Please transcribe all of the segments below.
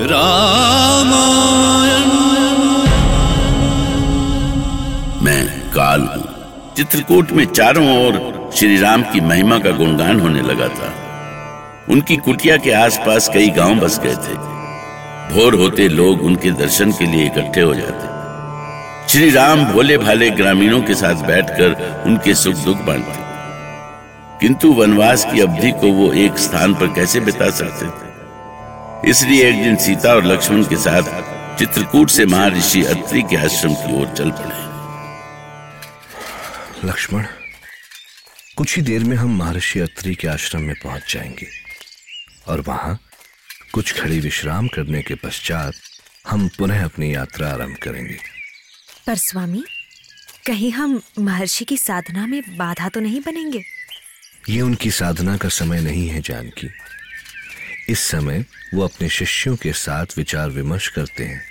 रामायण। मैं काल हूँ। चित्रकूट में चारों ओर श्री राम की महिमा का गुणगान होने लगा था। उनकी कुटिया के आसपास कई गाँव बस गए थे। भोर होते लोग उनके दर्शन के लिए इकट्ठे हो जाते। श्री राम भोले भाले ग्रामीणों के साथ बैठकर उनके सुख दुख बांटते। किंतु वनवास की अवधि को वो एक स्थान पर कैसे बिता सकते थे? इसलिए एक दिन सीता और लक्ष्मण के साथ चित्रकूट से महर्षि अत्रि के आश्रम की ओर चल पड़े। लक्ष्मण कुछ ही देर में हम महर्षि अत्रि के आश्रम में पहुँच जाएँगे और वहाँ कुछ घड़ी विश्राम करने के पश्चात हम पुनः अपनी यात्रा आरंभ करेंगे। पर स्वामी कहीं हम महर्षि की साधना में बाधा तो नहीं बनेंगे? ये उनकी साधना का समय नहीं है जानकी। इस समय वो अपने शिष्यों के साथ विचार विमर्श करते हैं।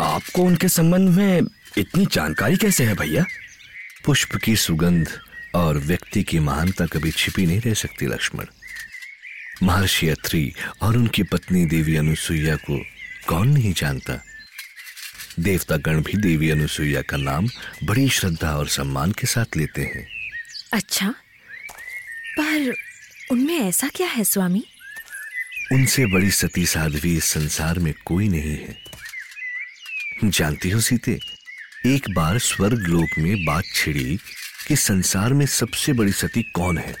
आपको उनके संबंध में इतनी जानकारी कैसे है भैया? पुष्प की सुगंध और व्यक्ति की महानता कभी छिपी नहीं रह सकती, लक्ष्मण। महर्षि अत्रि और उनकी पत्नी देवी अनुसुईया को कौन नहीं जानता? देवता गण भी देवी अनुसुईया का नाम बड़ी श्रद्धा और सम्मान के साथ लेते हैं। अच्छा पर उनमें ऐसा क्या है, स्वामी? उनसे बड़ी सती साध्वी इस संसार में कोई नहीं है। जानती हो सीते एक बार स्वर्ग लोक में बात छिड़ी कि संसार में सबसे बड़ी सती कौन है?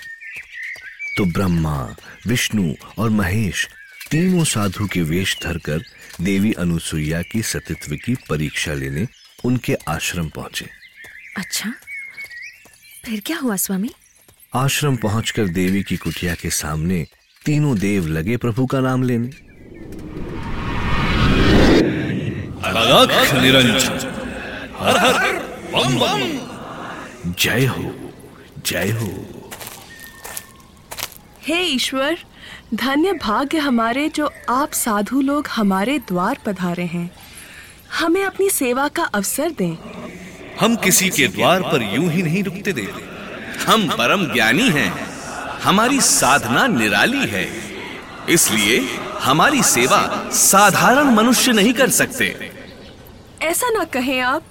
तो ब्रह्मा विष्णु और महेश तीनों साधु के वेश धरकर देवी अनुसुईया की सतीत्व की परीक्षा लेने उनके आश्रम पहुँचे। अच्छा फिर क्या हुआ स्वामी? आश्रम पहुंचकर देवी की कुटिया के सामने तीनों देव लगे प्रभु का नाम लेने। हर हर बम बम। जय हो जय हो। हे ईश्वर धन्य भाग्य हमारे जो आप साधु लोग हमारे द्वार पधारे हैं। हमें अपनी सेवा का अवसर दें। हम किसी के द्वार पर यूँ ही नहीं रुकते देते हम परम ज्ञानी हैं। हमारी साधना निराली है। इसलिए हमारी सेवा साधारण मनुष्य नहीं कर सकते। ऐसा ना कहें आप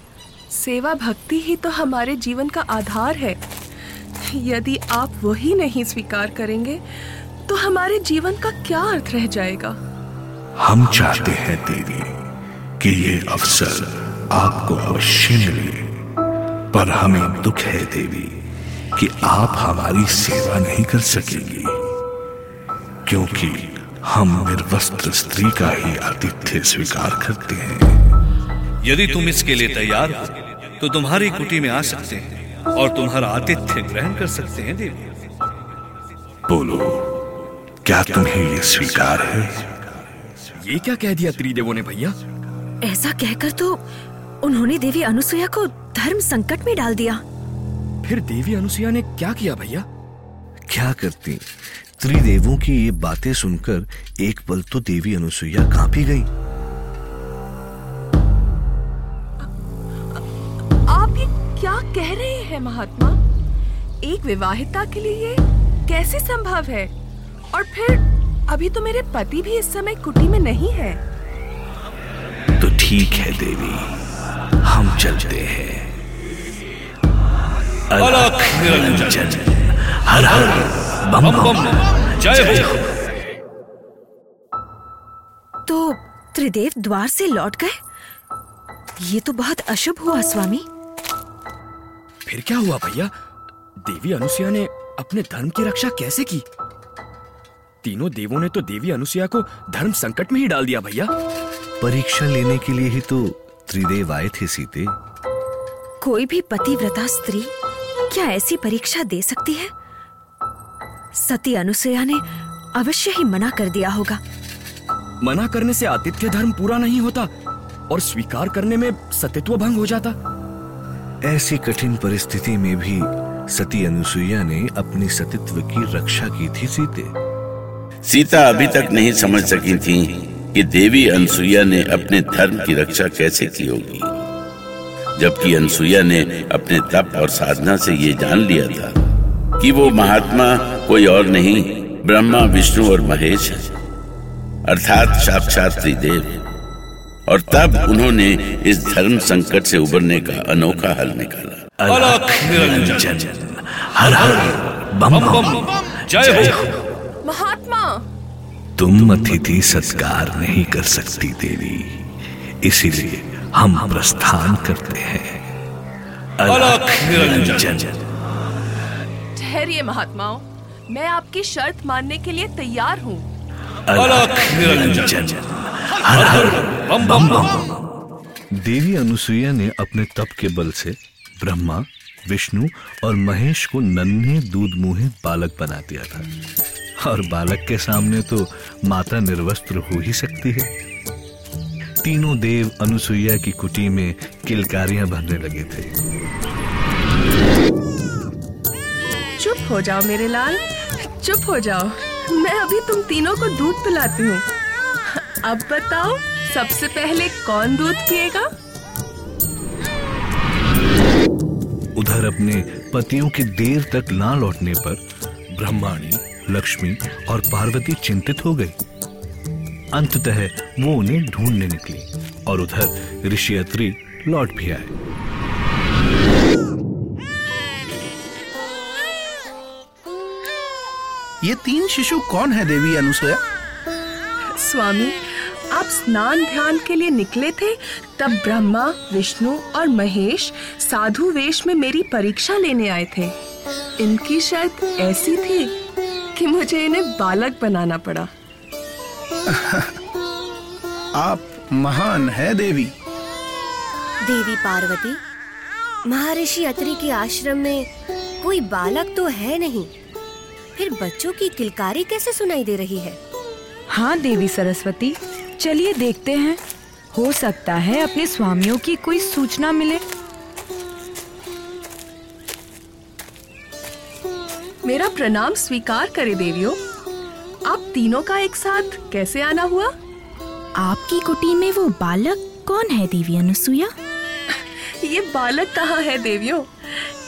सेवा भक्ति ही तो हमारे जीवन का आधार है। यदि आप वही नहीं स्वीकार करेंगे तो हमारे जीवन का क्या अर्थ रह जाएगा? हम चाहते हैं देवी कि ये अवसर आपको अवश्य मिले पर हमें दुख है देवी। कि आप हमारी सेवा नहीं कर सकेंगी क्योंकि हम निर्वस्त्र स्त्री का ही आतिथ्य स्वीकार करते हैं। यदि तुम इसके लिए तैयार हो तो तुम्हारी कुटी में आ सकते हैं और तुम्हारा आतिथ्य ग्रहण कर सकते हैं देवी। बोलो क्या तुम्हें ये स्वीकार है? ये क्या कह दिया त्रिदेवों ने भैया? ऐसा कहकर तो उन्होंने देवी अनुसुईया को धर्म संकट में डाल दिया। फिर देवी अनुसुईया ने क्या किया भैया? क्या करती? त्रिदेवों की ये बातें सुनकर एक पल तो देवी अनुसुईया काँप गई। आप ये क्या कह रहे हैं महात्मा? एक विवाहिता के लिए ये कैसे संभव है? और फिर अभी तो मेरे पति भी इस समय कुटी में नहीं है। तो ठीक है देवी हम चलते हैं। अलख निरंजन हर हर बम बम बम बम जय हो तो त्रिदेव द्वार से लौट गए? ये तो बहुत अशुभ हुआ स्वामी। फिर क्या हुआ भैया? देवी अनुसुईया ने अपने धर्म की रक्षा कैसे की? तीनों देवों ने तो देवी अनुसुईया को धर्म संकट में ही डाल दिया भैया। परीक्षा लेने के लिए ही तो त्रिदेव आए थे सीते। कोई भी पतिव्रता स्त्री क्या ऐसी परीक्षा दे सकती है? सती अनुसुईया ने अवश्य ही मना कर दिया होगा। मना करने से आतिथ्य धर्म पूरा नहीं होता और स्वीकार करने में सतित्व भंग हो जाता। ऐसी कठिन परिस्थिति में भी सती अनुसुईया ने अपनी सतित्व की रक्षा की थी सीते। सीता अभी तक नहीं समझ सकी थी कि देवी अनुसुईया ने अपने धर्म की रक्षा कैसे की होगी। जबकि अनसुईया ने अपने तप और साधना से ये जान लिया था कि वो महात्मा कोई और नहीं ब्रह्मा विष्णु और महेश है। अर्थात साक्षात त्रिदेव। और तब उन्होंने इस धर्म संकट से उबरने का अनोखा हल निकाला। अलख निरंजन हर हर बम बम। जय हो। महात्मा। तुम अतिथि सत्कार नहीं कर सकती देवी इसीलिए हम प्रस्थान करते हैं। ठहरिए महात्माओं मैं आपकी शर्त मानने के लिए तैयार हूँ। अलख निरंजन। हर हर बम बम देवी अनुसुईया ने अपने तप के बल से ब्रह्मा विष्णु और महेश को नन्हे दूध मुहे बालक बना दिया था। और बालक के सामने तो माता निर्वस्त्र हो ही सकती है। तीनों देव अनुसुईया की कुटी में किलकारियाँ भरने लगे थे। चुप हो जाओ मेरे लाल चुप हो जाओ। मैं अभी तुम तीनों को दूध पिलाती हूँ। अब बताओ सबसे पहले कौन दूध पिएगा? उधर अपने पतियों के देर तक ना लौटने पर ब्रह्माणी लक्ष्मी और पार्वती चिंतित हो गई। अंततः वो उन्हें ढूँढने निकली और उधर ऋषि अत्रि लौट भी आए। ये तीन शिशु कौन है देवी अनुसुया स्वामी आप स्नान ध्यान के लिए निकले थे तब ब्रह्मा विष्णु और महेश साधु वेश में मेरी परीक्षा लेने आए थे। इनकी शर्त ऐसी थी कि मुझे इन्हें बालक बनाना पड़ा। आप महान है देवी। देवी पार्वती महर्षि अत्रि के आश्रम में कोई बालक तो है नहीं। फिर बच्चों की किलकारी कैसे सुनाई दे रही है? हाँ देवी सरस्वती चलिए देखते हैं। हो सकता है अपने स्वामियों की कोई सूचना मिले। मेरा प्रणाम स्वीकार करे देवियों। आप तीनों का एक साथ कैसे आना हुआ? आपकी कुटी में वो बालक कौन है देवी अनुसुईया? ये बालक कहाँ है देवियों?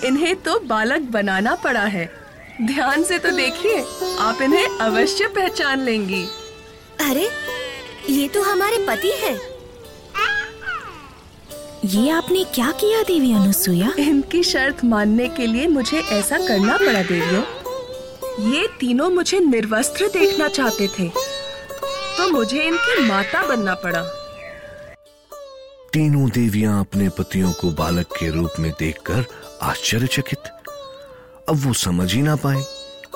इन्हें तो बालक बनाना पड़ा है। ध्यान से तो देखिए आप इन्हें अवश्य पहचान लेंगी। अरे ये तो हमारे पति हैं। ये आपने क्या किया देवी अनुसुईया? इनकी शर्त मानने के लिए मुझे ऐसा करना पड़ा देवियों। ये तीनों मुझे निर्वस्त्र देखना चाहते थे। तो मुझे इनकी माता बनना पड़ा। तीनों देवियाँ अपने पतियों को बालक के रूप में देखकर आश्चर्यचकित। अब वो समझ ही ना पाए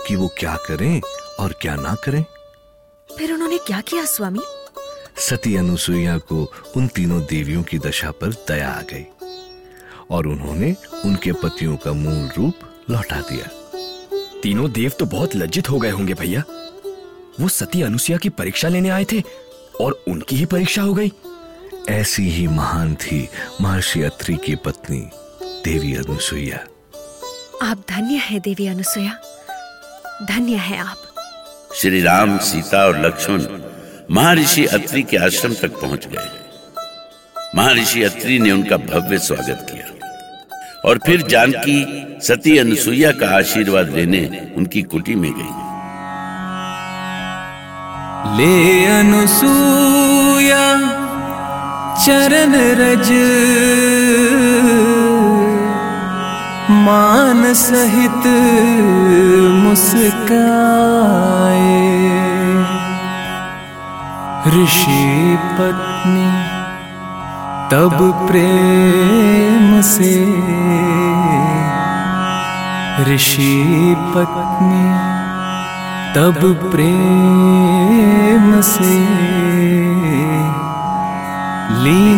कि वो क्या करें और क्या ना करें। फिर उन्होंने क्या किया स्वामी? सती अनुसुईया को उन तीनों देवियों की दशा पर दया आ गई और उन्होंने उनके पतियों का मूल रूप लौटा दिया। तीनों देव तो बहुत लज्जित हो गए होंगे भैया। वो सती अनुसुईया की परीक्षा लेने आए थे और उनकी ही परीक्षा हो गई। ऐसी ही महान थी महर्षि अत्रि की पत्नी देवी अनुसुईया। आप धन्य है देवी अनुसुईया। धन्य है आप। श्री राम सीता और लक्ष्मण महर्षि अत्रि के आश्रम तक पहुँच गए। महर्षि अत्रि ने उनका भव्य स्वागत किया। और फिर जानकी सती अनुसुईया का आशीर्वाद लेने उनकी कुटी में गई। ले अनुसूया चरण रज। मान सहित मुस्काए। ऋषि पत्नी तब प्रेम से ऋषि पत्नी तब प्रेम से लीन